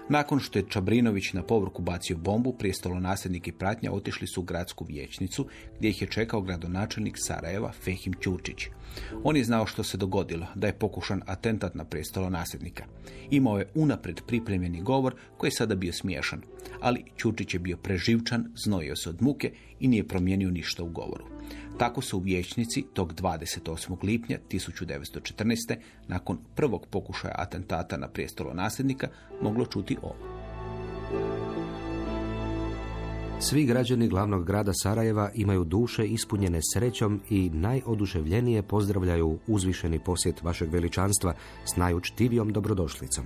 Nakon što je Čabrinović na povrku bacio bombu, prijestolo nasljednik i pratnja otišli su u gradsku vijećnicu gdje ih je čekao gradonačelnik Sarajeva Fehim Ćurčić. On je znao što se dogodilo, da je pokušan atentat na prijestolo nasljednika. Imao je unapred pripremljeni govor koji je sada bio smiješan, ali Ćurčić je bio preživčan, znojio se od muke i nije promijenio ništa u govoru. Tako se u vijećnici tog 28. lipnja 1914. nakon prvog pokušaja atentata na prijestolo nasljednika moglo čuti ovo. Svi građani glavnog grada Sarajeva imaju duše ispunjene srećom i najoduševljenije pozdravljaju uzvišeni posjet vašeg veličanstva s najučtivijom dobrodošlicom.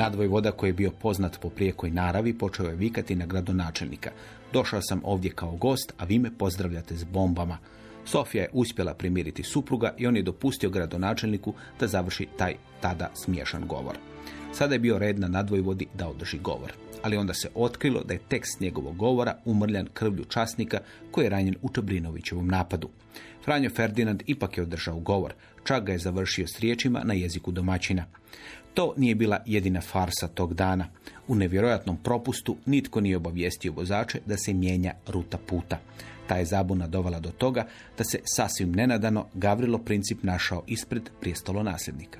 Nadvoj voda koji je bio poznat po prijekoj naravi počeo je vikati na gradonačelnika. Došao sam ovdje kao gost, a vi me pozdravljate s bombama. Sofija je uspjela primiriti supruga i on je dopustio gradonačelniku da završi taj tada smiješan govor. Sada je bio red na nadvojvodi da održi govor. Ali onda se otkrilo da je tekst njegovog govora umrljan krvlju časnika koji je ranjen u Čabrinovićevom napadu. Franjo Ferdinand ipak je održao govor, čak ga je završio s riječima na jeziku domaćina. To nije bila jedina farsa tog dana. U nevjerojatnom propustu nitko nije obavijestio vozače da se mijenja ruta puta. Ta je zabuna dovela do toga da se sasvim nenadano Gavrilo Princip našao ispred prijestolo nasljednika.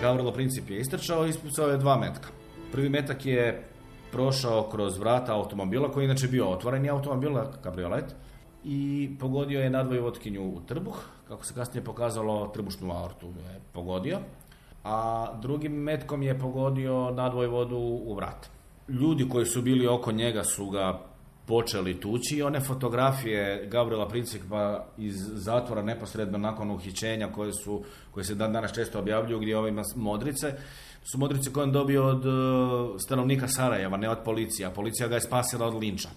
Gavrilo Princip je istrčao i ispucao je dva metka. Prvi metak je prošao kroz vrata automobila koji je inače bio otvoreni automobil, kabriolet, i pogodio je nadvojvotkinju u trbuh, kako se kasnije pokazalo trbušnu aortu je pogodio, a drugim metkom je pogodio nadvojvodu u vrat. Ljudi koji su bili oko njega su ga počeli tući i one fotografije Gabriela Principa iz zatvora neposredno nakon uhićenja koje, su, koje se dan danas često objavljuju gdje ovima modrice, su modrice koje on dobio od e, stanovnika Sarajeva, ne od policije, a policija ga je spasila od linča.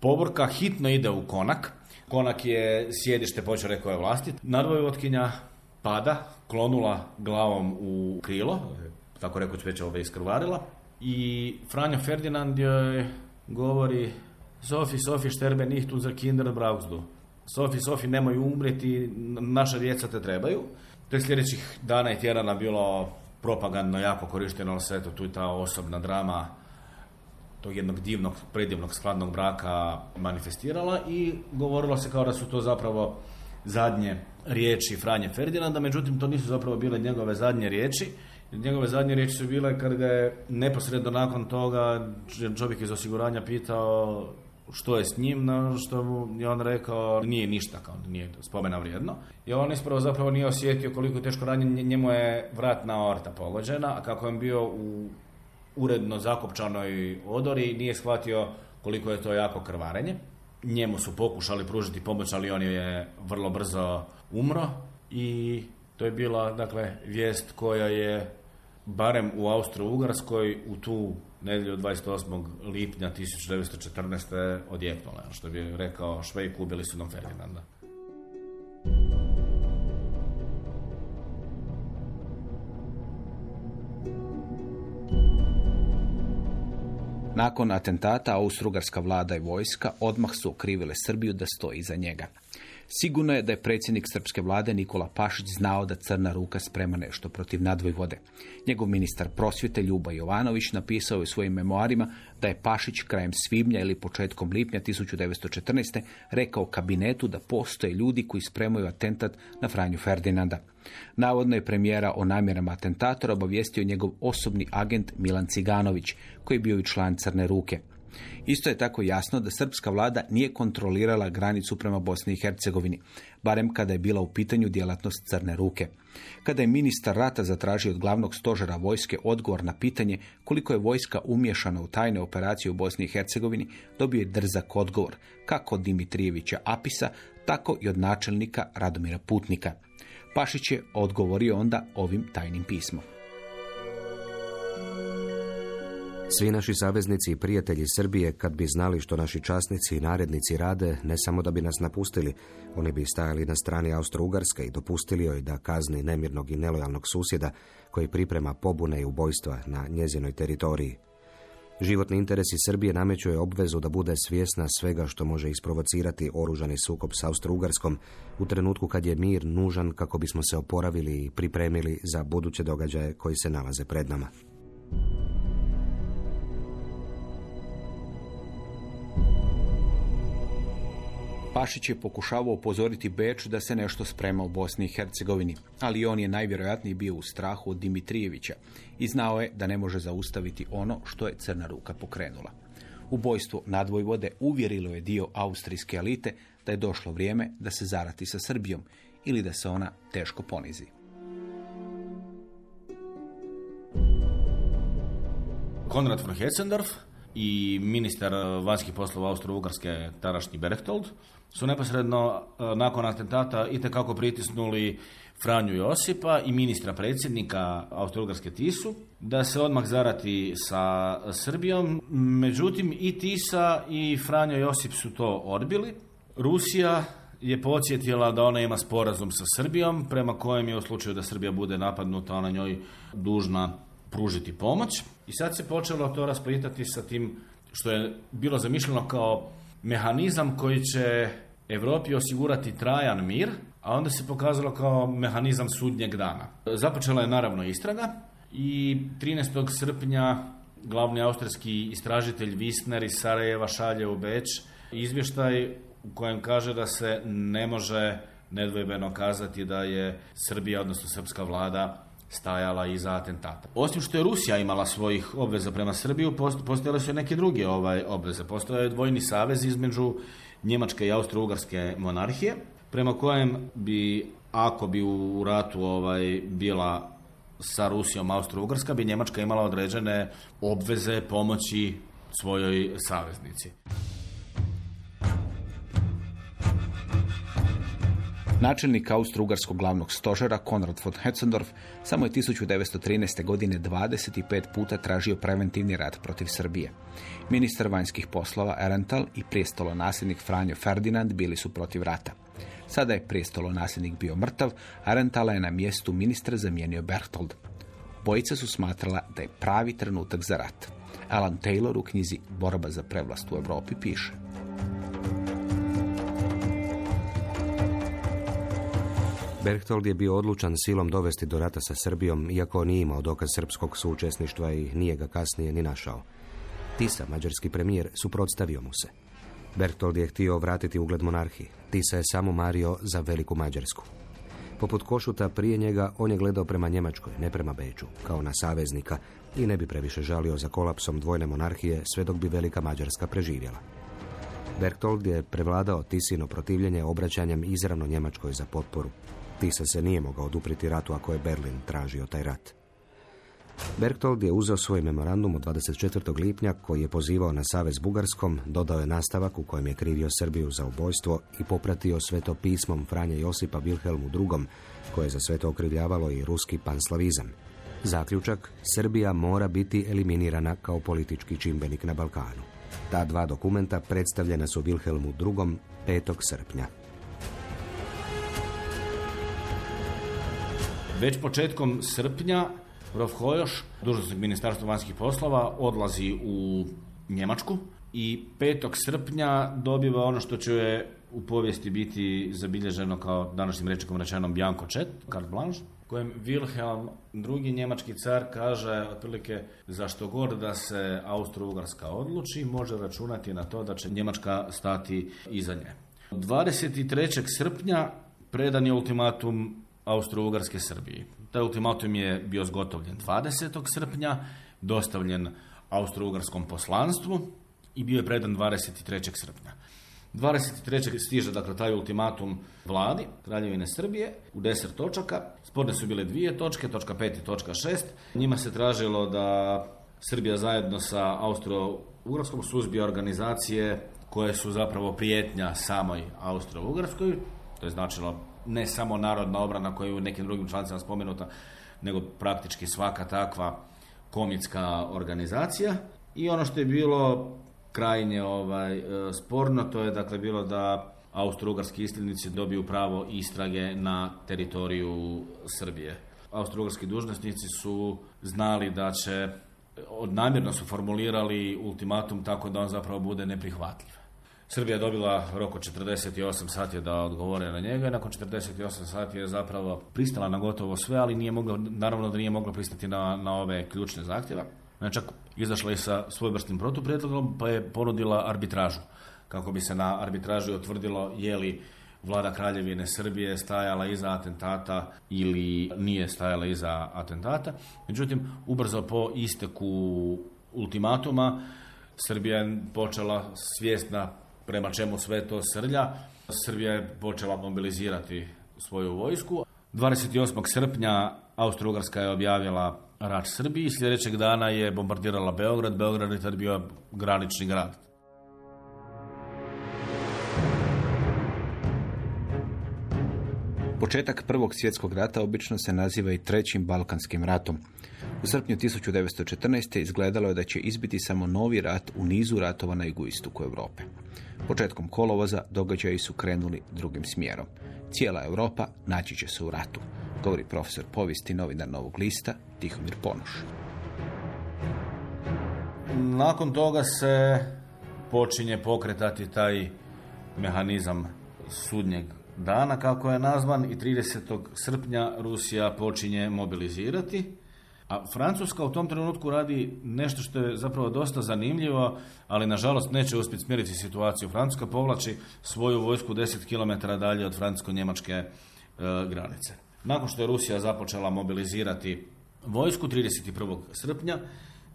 Povorka hitno ide u konak, konak je sjedište počeo je vlasti, nadvojvotkinja pada, klonula glavom u krilo, tako rekao već ove iskrvarila, i Franjo Ferdinand joj govori Sofi, Sofi, šterbe nihtu za kinder brauzdu. Sofi, Sofi, nemoj umreti, naša djeca te trebaju. To je sljedećih dana i tjedana bilo propagandno jako korišteno, ali sve to tu je ta osobna drama tog jednog divnog, predivnog, skladnog braka manifestirala i govorilo se kao da su to zapravo zadnje riječi Franje Ferdinanda, međutim to nisu zapravo bile njegove zadnje riječi. Njegove zadnje riječi su bile kad ga je neposredno nakon toga čovjek iz osiguranja pitao što je s njim, na što mu je on rekao nije ništa, kao nije spomena vrijedno. I on ispravo zapravo nije osjetio koliko je teško ranjen, njemu je vratna orta pogođena, a kako je bio u uredno zakopčanoj odori nije shvatio koliko je to jako krvarenje. Njemu su pokušali pružiti pomoć, ali on je vrlo brzo umro i to je bila dakle vijest koja je barem u Austro-Ugarskoj u tu nedjelju 28. lipnja 1914. odjeknula, što bi rekao Švejk, ubili su nam Ferdinanda. Nakon atentata Austrougarska vlada i vojska odmah su okrivile Srbiju da stoji iza njega. Sigurno je da je predsjednik srpske vlade Nikola Pašić znao da Crna ruka sprema nešto protiv nadvojvode. Njegov ministar prosvjete Ljuba Jovanović napisao je u svojim memoarima da je Pašić krajem svibnja ili početkom lipnja 1914. rekao kabinetu da postoje ljudi koji spremaju atentat na Franju Ferdinanda. Navodno je premijera o namjerama atentatora obavijestio njegov osobni agent Milan Ciganović, koji je bio i član Crne ruke. Isto je tako jasno da srpska vlada nije kontrolirala granicu prema Bosni i Hercegovini, barem kada je bila u pitanju djelatnost crne ruke. Kada je ministar rata zatražio od glavnog stožera vojske odgovor na pitanje koliko je vojska umješana u tajne operacije u Bosni i Hercegovini, dobio je drzak odgovor, kako od Dimitrijevića Apisa, tako i od načelnika Radomira Putnika. Pašić je odgovorio onda ovim tajnim pismom. Svi naši saveznici i prijatelji Srbije, kad bi znali što naši časnici i narednici rade, ne samo da bi nas napustili, oni bi stajali na strani Austro-Ugarske i dopustili joj da kazni nemirnog i nelojalnog susjeda koji priprema pobune i ubojstva na njezinoj teritoriji. Životni interesi Srbije nameću je obvezu da bude svjesna svega što može isprovocirati oružani sukob s Austro-Ugarskom u trenutku kad je mir nužan kako bismo se oporavili i pripremili za buduće događaje koji se nalaze pred nama. Pašić je pokušavao upozoriti Beč da se nešto sprema u Bosni i Hercegovini, ali on je najvjerojatnije bio u strahu od Dimitrijevića i znao je da ne može zaustaviti ono što je Crna ruka pokrenula. Ubojstvo nadvojvode uvjerilo je dio austrijske elite da je došlo vrijeme da se zarati sa Srbijom ili da se ona teško ponizi. Konrad von Hetzendorf i ministar vanjskih poslova Austro-Ugarske tadašnji Berchtold su neposredno e, nakon atentata itekako pritisnuli Franju Josipa i ministra predsjednika Austro-Ugarske Tisu da se odmah zarati sa Srbijom. Međutim, i Tisa i Franjo Josip su to odbili. Rusija je podsjetila da ona ima sporazum sa Srbijom, prema kojem je u slučaju da Srbija bude napadnuta, ona njoj dužna pružiti pomoć. I sad se počelo to rasplitati sa tim što je bilo zamišljeno kao mehanizam koji će Europi osigurati trajan mir, a onda se pokazalo kao mehanizam sudnjeg dana. Započela je naravno istraga i 13. srpnja glavni austrijski istražitelj Wisner iz Sarajeva šalje u Beč izvještaj u kojem kaže da se ne može nedvojbeno kazati da je Srbija, odnosno srpska vlada, stajala iza atentata. Osim što je Rusija imala svojih obveza prema Srbiju, postojale su i neke druge ovaj, obveze. Postoje je dvojni savez između Njemačke i Austro-Ugarske monarhije, prema kojem bi, ako bi u ratu ovaj, bila sa Rusijom Austro-Ugarska, bi Njemačka imala određene obveze pomoći svojoj saveznici. Načelnik Austro-Ugarskog glavnog stožera Konrad von Hetzendorf samo je 1913. godine 25 puta tražio preventivni rat protiv Srbije. Ministar vanjskih poslova Erental i prijestolo nasljednik Franjo Ferdinand bili su protiv rata. Sada je prijestolo nasljednik bio mrtav, Arentala je na mjestu ministra zamijenio Berchtold. Bojica su smatrala da je pravi trenutak za rat. Alan Taylor u knjizi Borba za prevlast u Europi piše. Berchtold je bio odlučan silom dovesti do rata sa Srbijom, iako nije imao dokaz srpskog suučesništva i nije ga kasnije ni našao. Tisa, mađarski premijer, suprotstavio mu se. Berchtold je htio vratiti ugled monarhiji. Tisa je samo mario za veliku Mađarsku. Poput Košuta prije njega on je gledao prema Njemačkoj, ne prema Beču, kao na saveznika i ne bi previše žalio za kolapsom dvojne monarhije sve dok bi velika Mađarska preživjela. Berchtold je prevladao Tisino protivljenje obraćanjem izravno Njemačkoj za potporu. Tisa se nije mogao odupriti ratu ako je Berlin tražio taj rat. Berchtold je uzeo svoj memorandum od 24. lipnja koji je pozivao na savez Bugarskom, dodao je nastavak u kojem je krivio Srbiju za ubojstvo i popratio sve to pismom Franje Josipa Wilhelmu II, koje je za sve to okrivljavalo i ruski panslavizam. Zaključak, Srbija mora biti eliminirana kao politički čimbenik na Balkanu. Ta dva dokumenta predstavljena su Wilhelmu II. 5. srpnja. Već početkom srpnja Rof Hojoš, dužnosnik Ministarstva vanjskih poslova, odlazi u Njemačku i 5. srpnja dobiva ono što će u povijesti biti zabilježeno kao današnjim rečekom rečenom Bianco Čet, carte blanche, kojem Wilhelm drugi njemački car kaže otprilike za što god da se Austro-Ugarska odluči, može računati na to da će Njemačka stati iza nje. 23. srpnja predan je ultimatum Austro-Ugarske Srbiji. Taj ultimatum je bio zgotovljen 20. srpnja, dostavljen Austro-Ugarskom poslanstvu i bio je predan 23. srpnja. 23. stiže dakle taj ultimatum vladi Kraljevine Srbije u deset točaka. Sporne su bile dvije točke, točka 5 i točka 6. Njima se tražilo da Srbija zajedno sa Austro-Ugarskom suzbija organizacije koje su zapravo prijetnja samoj Austro-Ugarskoj. To je značilo ne samo narodna obrana koja je u nekim drugim člancima spomenuta, nego praktički svaka takva komitska organizacija I ono što je bilo krajnje ovaj, e, sporno, to je dakle bilo da austrougarski isljednici dobiju pravo istrage na teritoriju Srbije. Austrougarski dužnosnici su znali da će, namjerno su formulirali ultimatum tako da on zapravo bude neprihvatljiv. Srbija je dobila rok od 48 sati da odgovore na njega i nakon 48 sati je zapravo pristala na gotovo sve, ali nije mogla, naravno da nije mogla pristati na, na ove ključne zahtjeva. Ona čak izašla i sa svojevrsnim protuprijedlogom pa je ponudila arbitražu kako bi se na arbitraži utvrdilo je li vlada Kraljevine Srbije stajala iza atentata ili nije stajala iza atentata. Međutim, ubrzo po isteku ultimatuma Srbija je počela svjesna prema čemu sve to srlja. Srbija je počela mobilizirati svoju vojsku. 28. srpnja Austro-Ugarska je objavila rat Srbiji. Sljedećeg dana je bombardirala Beograd. Beograd je tad bio granični grad. Početak Prvog svjetskog rata obično se naziva i Trećim Balkanskim ratom. U srpnju 1914. izgledalo je da će izbiti samo novi rat u nizu ratova na jugoistoku Europe. Početkom kolovoza događaji su krenuli drugim smjerom. Cijela Europa naći će se u ratu, govori profesor povijesti novinar Novog lista Tihomir Ponoš. Nakon toga se počinje pokretati taj mehanizam sudnjeg dana, kako je nazvan, i 30. srpnja Rusija počinje mobilizirati. A Francuska u tom trenutku radi nešto što je zapravo dosta zanimljivo, ali nažalost neće uspjeti smjeriti situaciju. Francuska povlači svoju vojsku 10 km dalje od francusko-njemačke e, granice. Nakon što je Rusija započela mobilizirati vojsku 31. srpnja,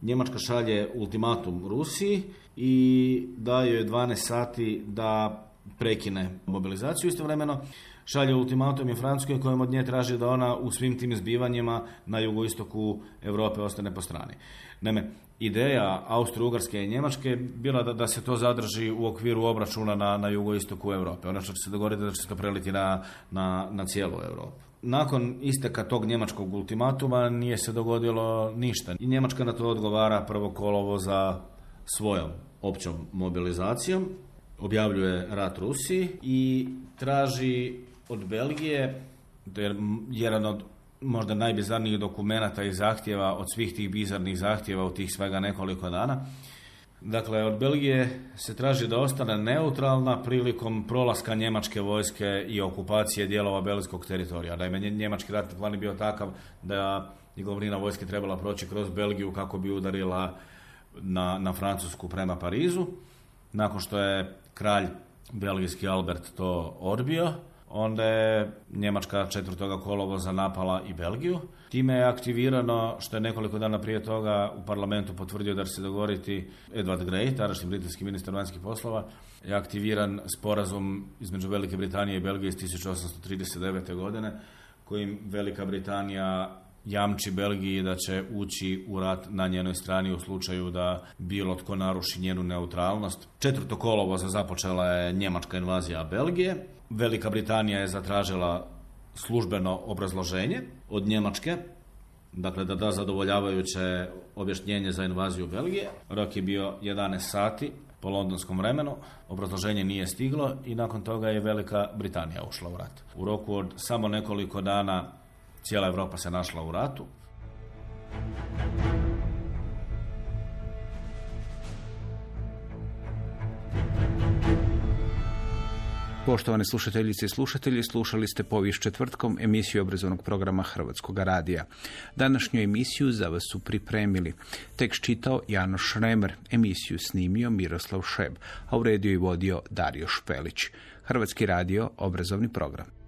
Njemačka šalje ultimatum Rusiji i daje joj 12 sati da prekine mobilizaciju. Istovremeno šalje ultimatum i Francuskoj kojom od nje traži da ona u svim tim zbivanjima na jugoistoku Europe ostane po strani. Naime, ideja Austro-Ugarske i Njemačke bila da, da se to zadrži u okviru obračuna na, na jugoistoku Europe. Ono što će se dogoditi da će se to preliti na, na, na cijelu Europu. Nakon isteka tog njemačkog ultimatuma nije se dogodilo ništa. I Njemačka na to odgovara prvo kolovo za svojom općom mobilizacijom, objavljuje rat Rusiji i traži od Belgije, to je jedan od možda najbizarnijih dokumenata i zahtjeva od svih tih bizarnih zahtjeva u tih svega nekoliko dana. Dakle, od Belgije se traži da ostane neutralna prilikom prolaska njemačke vojske i okupacije dijelova belgijskog teritorija. Naime, njemački ratni plan je bio takav da je glavnina vojske trebala proći kroz Belgiju kako bi udarila na, na Francusku prema Parizu. Nakon što je kralj belgijski Albert to odbio, onda je Njemačka četvrtoga kolovoza napala i Belgiju. Time je aktivirano, što je nekoliko dana prije toga u parlamentu potvrdio da će se dogovoriti Edward Grey, tadašnji britanski ministar vanjskih poslova, je aktiviran sporazum između Velike Britanije i Belgije iz 1839. godine, kojim Velika Britanija jamči Belgiji da će ući u rat na njenoj strani u slučaju da bilo tko naruši njenu neutralnost. Četvrto kolovoza započela je njemačka invazija Belgije. Velika Britanija je zatražila službeno obrazloženje od Njemačke, dakle da da zadovoljavajuće objašnjenje za invaziju Belgije. Rok je bio 11 sati po londonskom vremenu, obrazloženje nije stiglo i nakon toga je Velika Britanija ušla u rat. U roku od samo nekoliko dana cijela Europa se našla u ratu. Poštovane slušateljice i slušatelji, slušali ste povijest četvrtkom emisiju obrazovnog programa Hrvatskog radija. Današnju emisiju za vas su pripremili. Tekst čitao Jano Šremer, emisiju snimio Miroslav Šeb, a u rediju i vodio Dario Špelić. Hrvatski radio, obrazovni program.